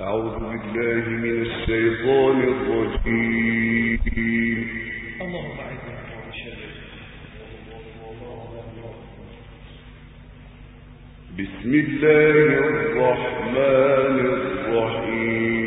أعوذ بالله من الشيطان الرجيم. اللهم عزنا بسم الله الرحمن الرحيم.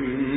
ويتم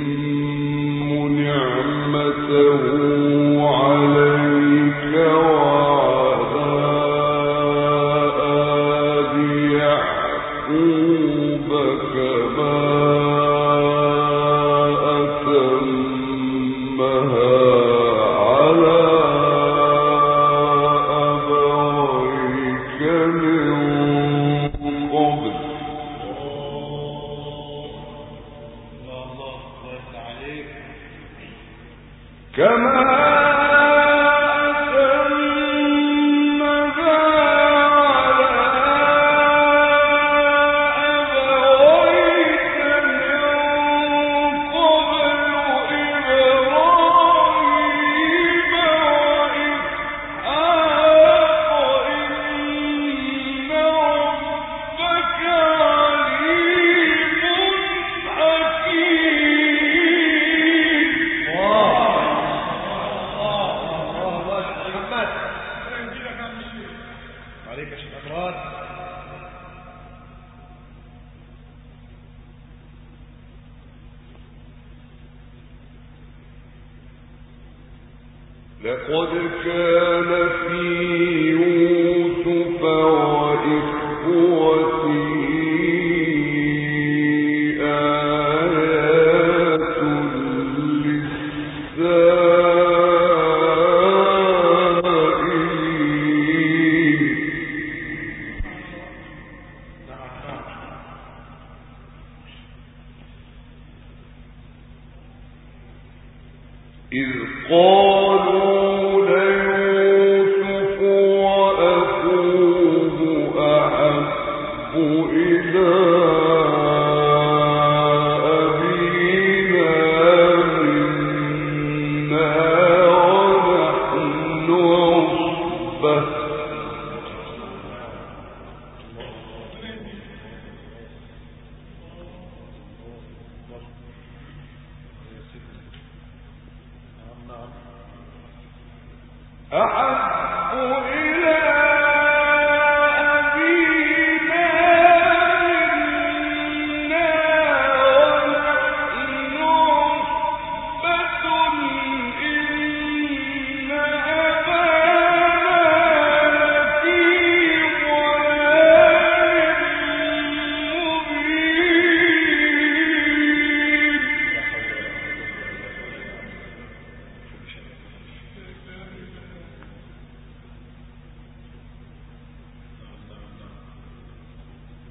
إذا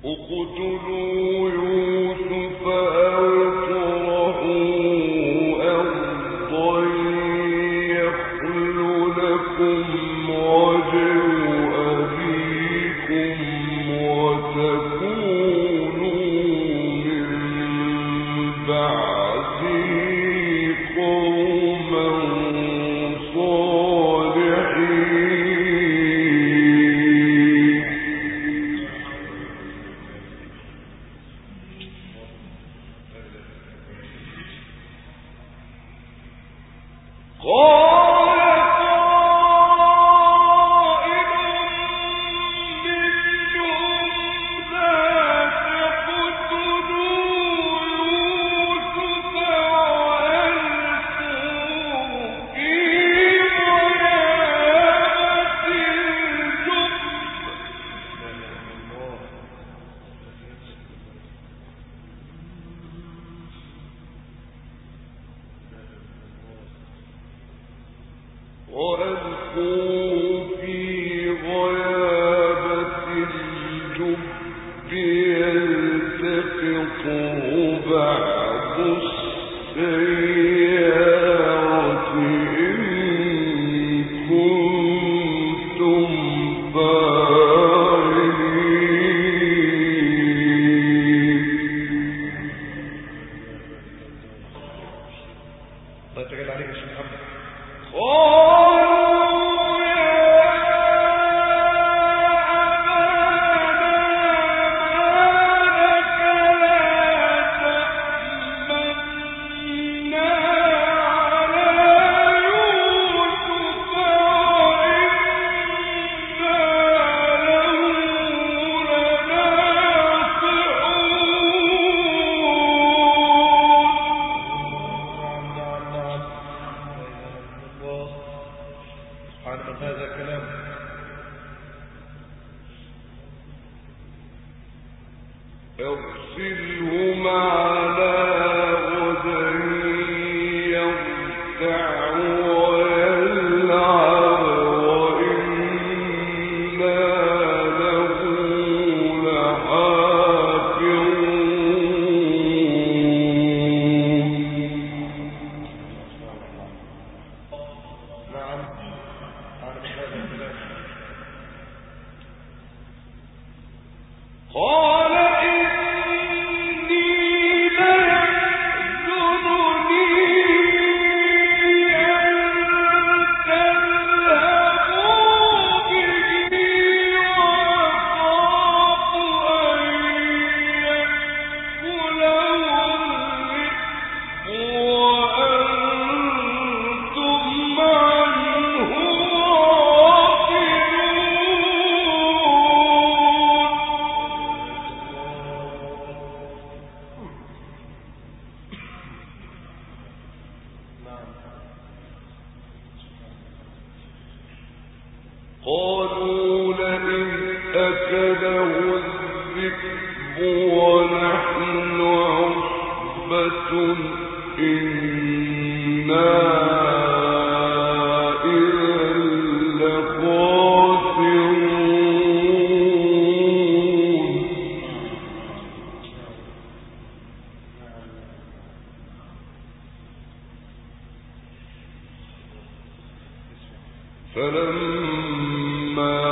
اقتلوا يوسف فلما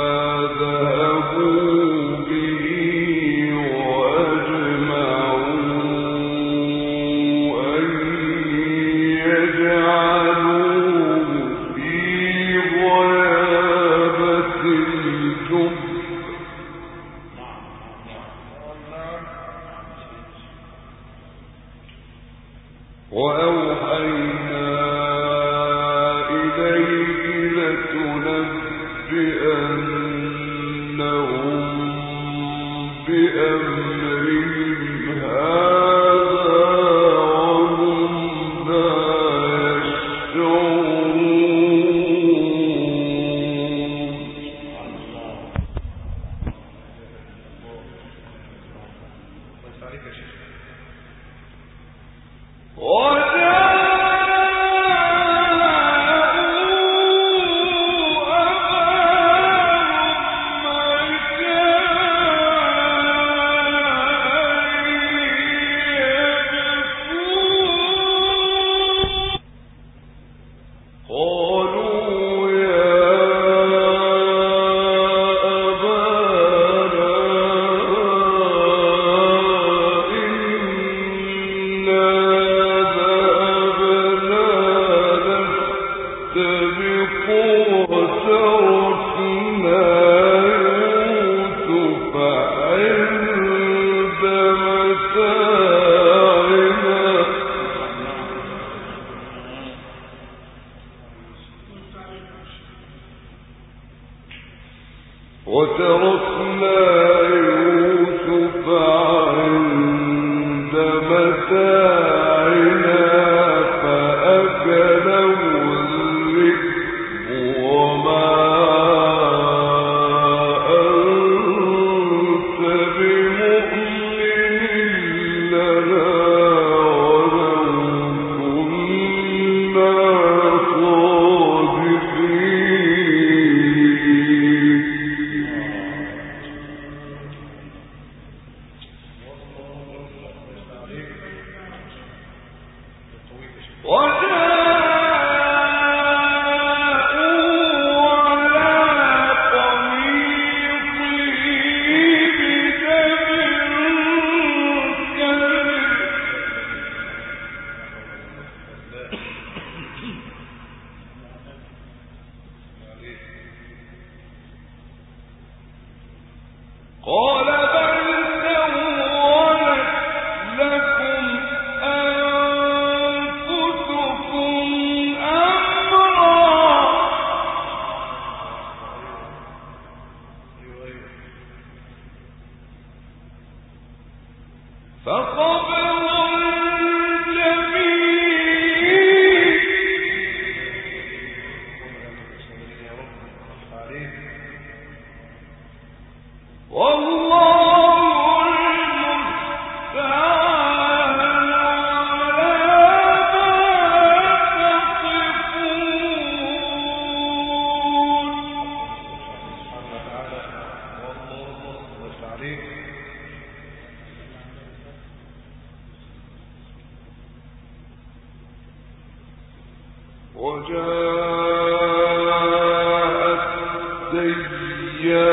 الله يفتح وتركنا قول وجاءت سيئة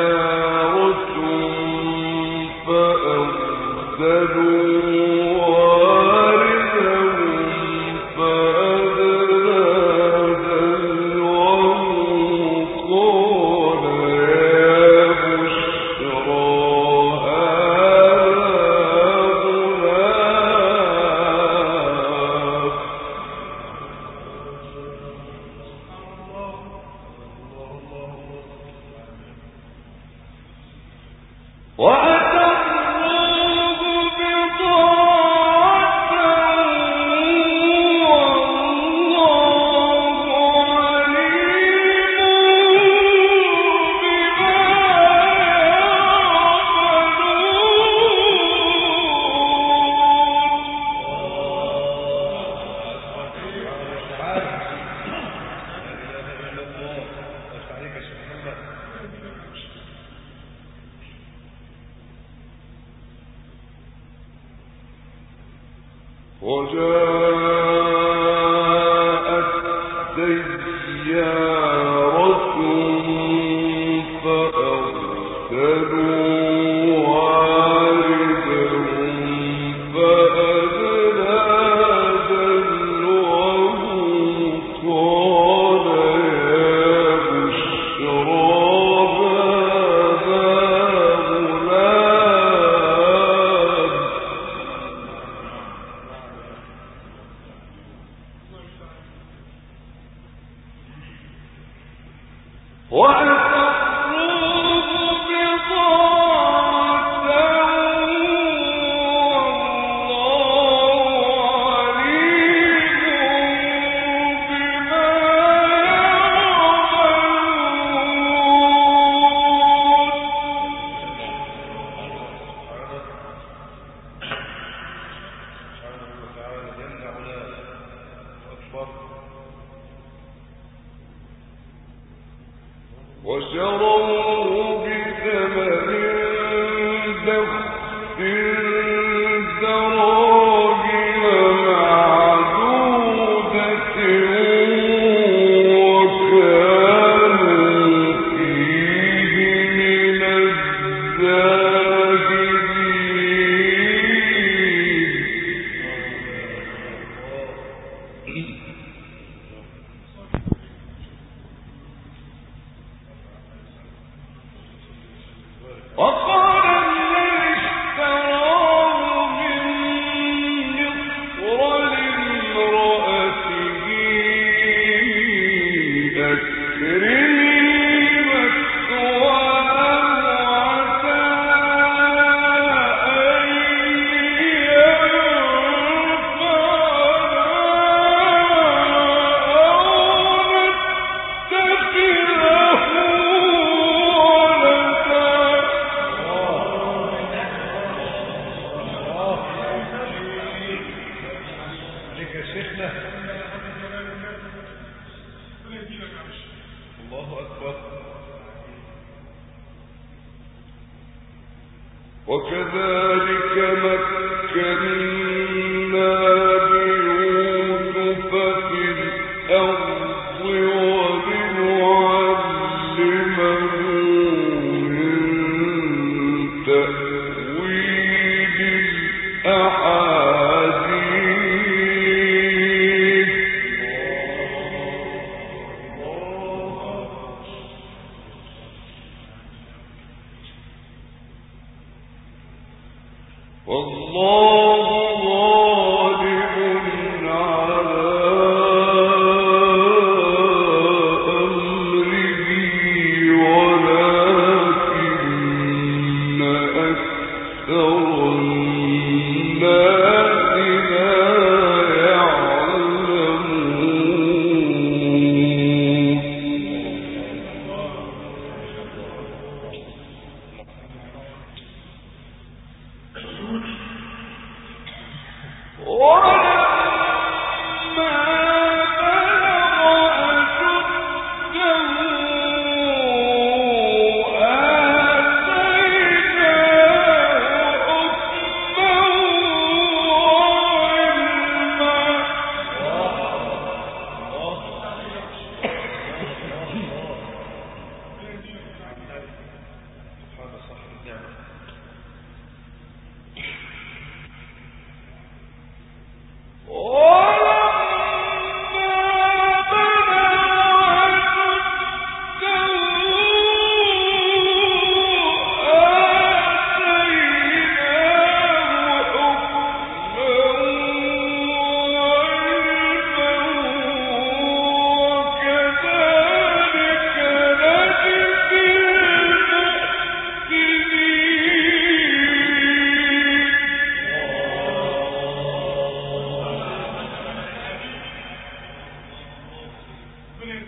تأويل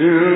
صدق